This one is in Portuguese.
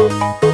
Música